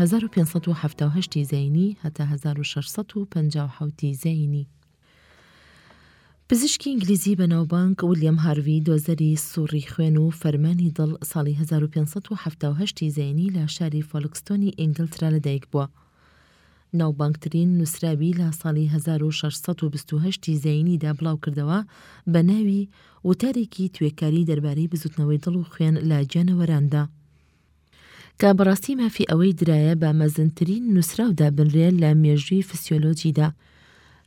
هەزار و پێنج سەد و حەفتا و هەشت ی زەینی هەتا هەزار و شەش سەد و پەنجا و حەوت ی زەینی. پزیشکی ئینگلیزی بەناوبانگ ولیەم هارڤی دۆزەری سوڕی خوێن و فەرمانی دڵ ساڵی هەزار و پێنج سەد و حەفتا و هەشت ی زەینی لە شاری فۆلکستۆنی ئینگلترا لەدایکبووە. ناوبانگترین نووسراوی لە ساڵی هەزار و شەش سەد و بیست و هەشت ی زەینیدا بڵاوکردەوە بە ناوی، وتارێکی توێکاری دەربارەی بزوتنەوەی دڵ و خوێن لە گیانەوەراندا. کە بەڕاستی مافی ئەوەی درایە بە مەزنترین نووسراو دابنرێ لە مێژووی فسیۆلۆجیدا،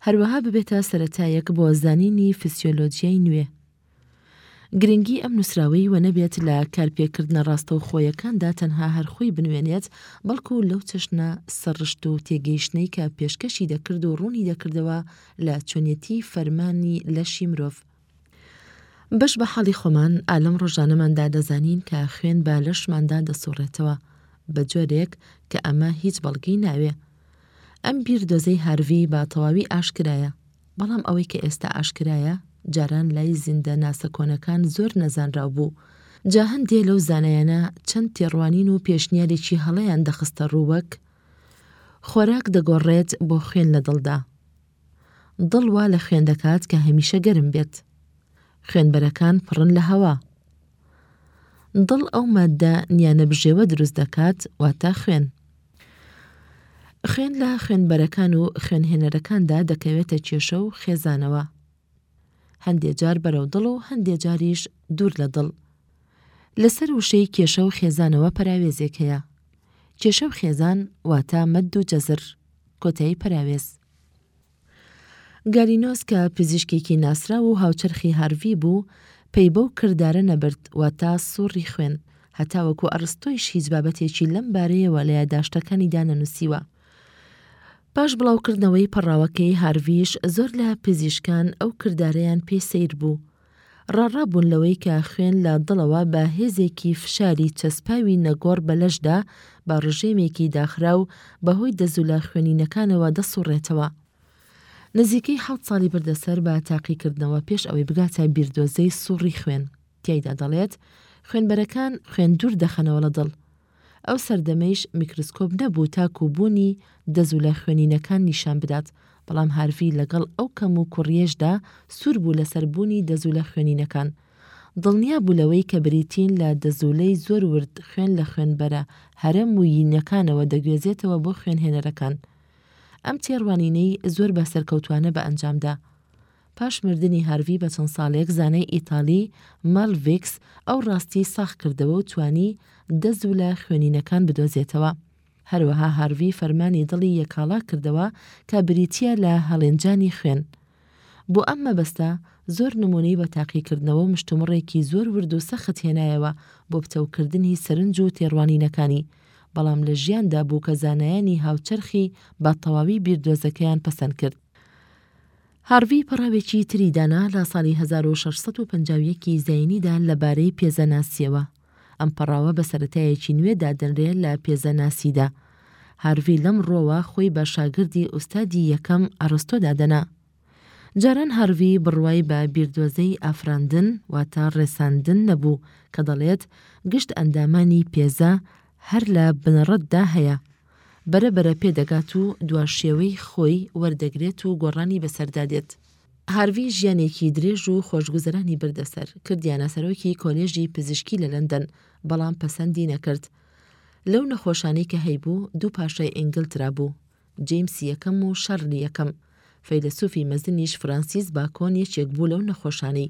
هەروەها ببێتە سەرەتایەک بۆ زانینی فسیۆلۆجیای نوێ. گرنگی ئەم نووسراوەی وە نەبێت لە کارپێکردنە ڕاستەوخۆیەکاندا تەنها هەر خۆی بنوێنێت، بەڵکوو لەو چەشنە سەڕشت و تێگەیشتنەی کە پێشکەشی دەکرد و ڕوونی دەکردەوە لە چۆنێتیی فەرمانی لەشی مرۆڤ، بەش بە حاڵی خۆمان ئا لەم ڕۆژانەماندا دەزانین کە خوێن بە لەشماندا دەسوڕێتەوە بە جۆرێک کە ئەمە هیچ بەڵگەی ناوێ. ئەم بیردۆزەی هارڤی بە تەواوی ئاشکرایە، بەڵام ئەوەی کە ئێستا ئاشکرایە جاران لای زیندەناسە کۆنەکان زۆر نەزانراو بوو. جا هەندێ لەو زانایانە چەند تێڕوانین و پێشنیارێکی هەڵەیان دەخستە ڕوو وەک، خۆراک دەگۆڕێت بۆ خوێن لە دڵدا. دڵ وا لە خوێن دەکات کە هەمیشە گەرم بێت. خوێنبەرەکان پڕن لە هەوا. دڵ ئەو ماددە نیانەبژێوە دروست دەکات واتە خوێن. خوێن لە خوێنبەرەکان و خوێنهێنەرەکاندا دەکەوێتە کێشە و خێزانەوە. هەندێ جار بەرەو دڵ و هەندێ جاریش دوور لە دڵ. لەسەر وشەی کێشە و خێزانەوە پەراوێزێک هەیە. کێشە و خێزان واتا مەد و جەزر، کۆتایی پەراوێز. گالینۆس کە پزیشکێکی ناسراو و هاوچەرخی هارڤی بوو، پەی بەو کردارە نەبرد، واتا سوڕی خوێن، هەتاوەکو ئەڕستۆیش هیچ بابەتێکی لەم بارەیەوە لە یاداشتەکانیدا نەنووسیوە. پاش بڵاوکردنەوەی پەڕاوەکەی هارڤیش زۆر لە پزیشکان ئەو کردارەیان پێ سەیر بوو. ڕاڕا بوون لەوەی کە خوێن لە دڵەوە بە هێزێکی فشاری چەسپاوی نەگۆڕ بە لەشدا بە ڕژێمێکی داخراو بەهۆی دەزوولە خوێنینەکانەوە دەسوڕێتەوە. نزیکەی حەوت ساڵی بردە سەر بە تاقیکردنەوە پێش ئەوەی بگاتە بیردۆزەی سوڕی خوێن. تیایدا دەڵێت، خوێنبەرەکان خوێن دوور دەخەنەوە لە دڵ. ئەو سەردەمەیش میکرسکۆب نەبوو تاکو بوونی دەز و لای خوێنینەکان نیشان بدات، بەڵام هارڤی لەگەڵ ئەو کەم و کوڕیەشدا سوور بوو لەسەر بوونی دەزوولە خوێنینەکان. دڵنیا بوو لەوەی کە بریتین لە دەزوولەی زۆر ورد خوێن لە خوێنبەرە هەرە موویینەکانەوە دەگوێزێتەوە بۆ خوێنهێنەرەکان. ئەم تێڕوانینەی زۆر بە سەرکەوتوانە بە ئەنجام دا. پاش مردنی هارڤی بە چەند ساڵێک زانای ئیتاڵی مالڤیکس ئەو ڕاستیەی ساخ کردەوە و توانی دە زوو لە خوێنینەکان بدۆزێتەوە. هەروەها هارڤی فەرمانی دڵی یەکاڵا کردەوە کە بریتیە لە هەڵێنجانی خوێن. بۆ ئەم مەبەستە زۆر نمونەی بە تاقیکردنەوە و مشتومڕێکی زۆر ورد و سەخت هێنایەوە بۆ پتەوکردنی سەرنج و تێڕوانینەکانی، بەڵام لە ژیاندا بوو کە زانایانی هاوچەرخی بە تەواوی بیردۆزەکەیان پەسەند کرد. هارڤی پەڕاوێکی تری دانا لە ساڵی هەزار و شەش سەد و پەنجا و یەک ی زایینیدا لە بارەی پێزەناسییەوە. ئەم پەڕاوە بە سەرەتایەکی نوێ دادەنرێ لە پێزەناسیدا. هارڤی لەم ڕووەوە خۆی بە شاگردی ئوستادی یەکەم ئەڕستۆ دادەنا. جاران هارڤی بڕوای بە بیردۆزەی ئافراندن واتە ڕێساندن نەبوو کە دەڵێت گشت ئەندامانی پێزە هەر لە بنەڕەتدا هەیە. بەرە بەرە پێ دەگات و دوا شێوەی خۆی وەردەگرێت و گۆڕانی بەسەردا دێت. هارڤی ژیانێکی درێژ و خۆشگوزەرانی بردە سەر، کردیانە سەرۆکی کۆلێژی پزیشکی لە لەندەن، بەڵام پەسەندی نەکرد. لەو نەخۆشانەی کە هەیبوو، دوو پاشای ئینگلترا بوو، جەیمسی یەکەم و شارلی یەکەم. فەیلەسوفی مەزنیش فرانسیس باکۆن یەکێک بوو لەو نەخۆشانەی.